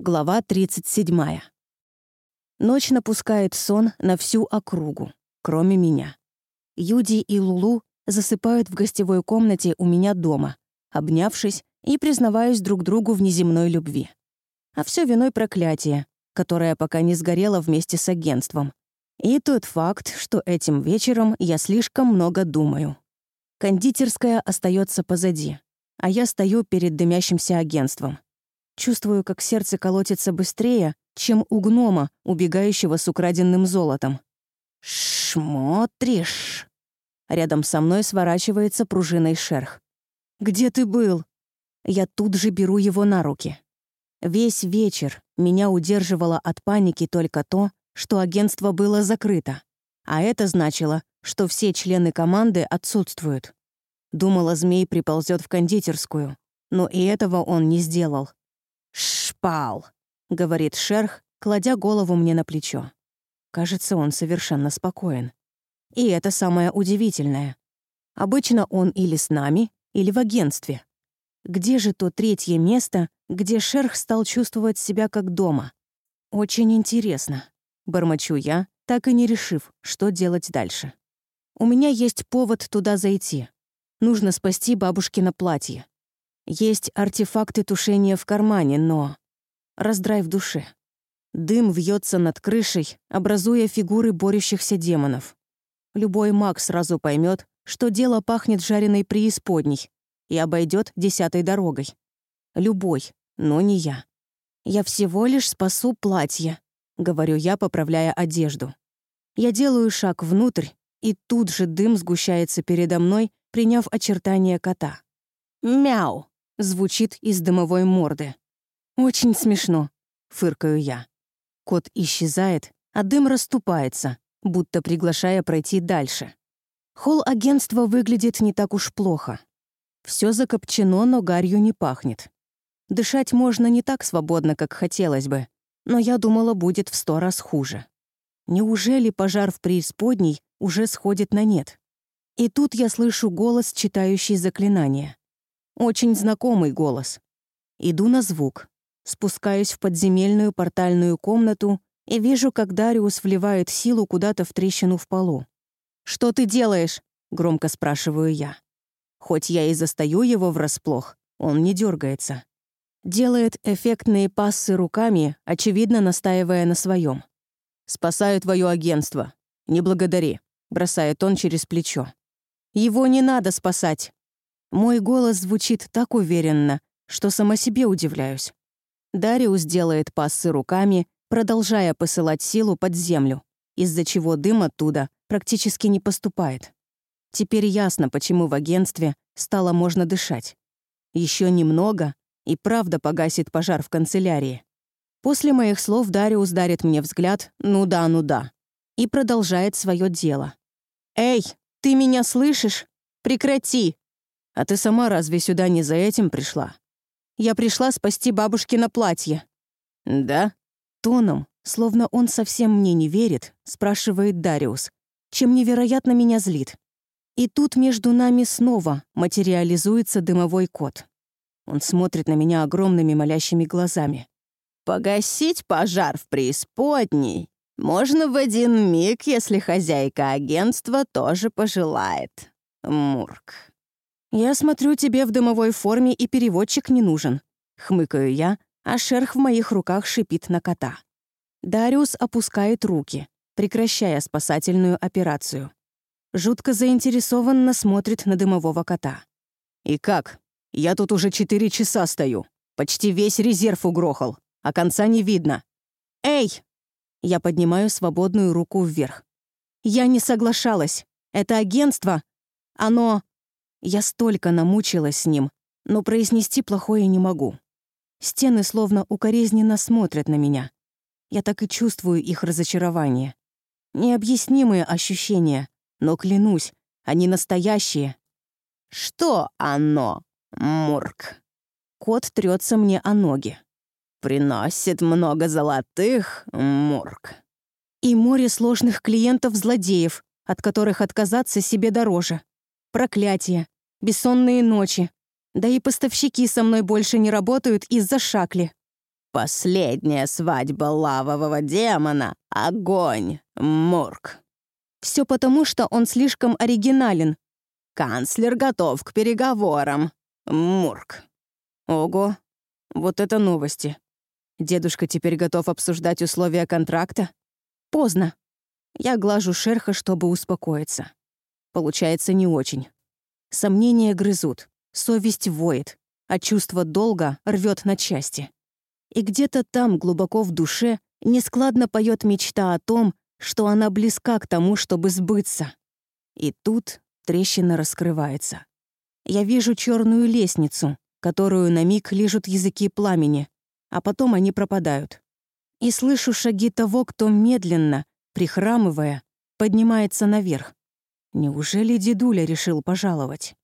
Глава 37. Ночь напускает сон на всю округу, кроме меня. Юди и Лулу засыпают в гостевой комнате у меня дома, обнявшись и признаваясь друг другу в неземной любви. А все виной проклятие, которое пока не сгорело вместе с агентством. И тот факт, что этим вечером я слишком много думаю. Кондитерская остается позади, а я стою перед дымящимся агентством. Чувствую, как сердце колотится быстрее, чем у гнома, убегающего с украденным золотом. «Шмотришь!» Рядом со мной сворачивается пружиной шерх. «Где ты был?» Я тут же беру его на руки. Весь вечер меня удерживало от паники только то, что агентство было закрыто. А это значило, что все члены команды отсутствуют. Думала, змей приползет в кондитерскую, но и этого он не сделал. «Шпал», — говорит шерх, кладя голову мне на плечо. Кажется, он совершенно спокоен. И это самое удивительное. Обычно он или с нами, или в агентстве. Где же то третье место, где шерх стал чувствовать себя как дома? Очень интересно. Бормочу я, так и не решив, что делать дальше. У меня есть повод туда зайти. Нужно спасти бабушкино платье. Есть артефакты тушения в кармане, но... Раздрай в душе. Дым вьется над крышей, образуя фигуры борющихся демонов. Любой маг сразу поймет, что дело пахнет жареной преисподней и обойдет десятой дорогой. Любой, но не я. «Я всего лишь спасу платье», — говорю я, поправляя одежду. Я делаю шаг внутрь, и тут же дым сгущается передо мной, приняв очертания кота. «Мяу!» Звучит из дымовой морды. «Очень смешно», — фыркаю я. Кот исчезает, а дым расступается, будто приглашая пройти дальше. Холл агентства выглядит не так уж плохо. Все закопчено, но гарью не пахнет. Дышать можно не так свободно, как хотелось бы, но я думала, будет в сто раз хуже. Неужели пожар в преисподней уже сходит на нет? И тут я слышу голос, читающий заклинание. Очень знакомый голос. Иду на звук. Спускаюсь в подземельную портальную комнату и вижу, как Дариус вливает силу куда-то в трещину в полу. «Что ты делаешь?» — громко спрашиваю я. Хоть я и застаю его врасплох, он не дергается. Делает эффектные пассы руками, очевидно настаивая на своем. «Спасаю твое агентство. Не благодари», — бросает он через плечо. «Его не надо спасать. Мой голос звучит так уверенно, что сама себе удивляюсь. Дариус делает пассы руками, продолжая посылать силу под землю, из-за чего дым оттуда практически не поступает. Теперь ясно, почему в агентстве стало можно дышать. Еще немного, и правда погасит пожар в канцелярии. После моих слов Дариус дарит мне взгляд «ну да, ну да» и продолжает свое дело. «Эй, ты меня слышишь? Прекрати!» А ты сама разве сюда не за этим пришла? Я пришла спасти бабушкино платье. Да? Тоном, словно он совсем мне не верит, спрашивает Дариус, чем невероятно меня злит. И тут между нами снова материализуется дымовой кот. Он смотрит на меня огромными молящими глазами. «Погасить пожар в преисподней можно в один миг, если хозяйка агентства тоже пожелает. Мурк». «Я смотрю, тебе в дымовой форме и переводчик не нужен», — хмыкаю я, а шерх в моих руках шипит на кота. Дариус опускает руки, прекращая спасательную операцию. Жутко заинтересованно смотрит на дымового кота. «И как? Я тут уже четыре часа стою. Почти весь резерв угрохал, а конца не видно. Эй!» Я поднимаю свободную руку вверх. «Я не соглашалась. Это агентство. Оно я столько намучилась с ним, но произнести плохое не могу. Стены словно укоризненно смотрят на меня. Я так и чувствую их разочарование. Необъяснимые ощущения, но клянусь, они настоящие. «Что оно, Мурк?» Кот трется мне о ноги. «Приносит много золотых, Мурк». И море сложных клиентов-злодеев, от которых отказаться себе дороже проклятия, бессонные ночи. Да и поставщики со мной больше не работают из-за шакли. Последняя свадьба лавового демона — огонь, Мурк. Все потому, что он слишком оригинален. Канцлер готов к переговорам, Мурк. Ого, вот это новости. Дедушка теперь готов обсуждать условия контракта? Поздно. Я глажу шерха, чтобы успокоиться. Получается не очень. Сомнения грызут, совесть воет, а чувство долга рвет на части. И где-то там, глубоко в душе, нескладно поет мечта о том, что она близка к тому, чтобы сбыться. И тут трещина раскрывается. Я вижу черную лестницу, которую на миг лижут языки пламени, а потом они пропадают. И слышу шаги того, кто медленно, прихрамывая, поднимается наверх. Неужели дедуля решил пожаловать?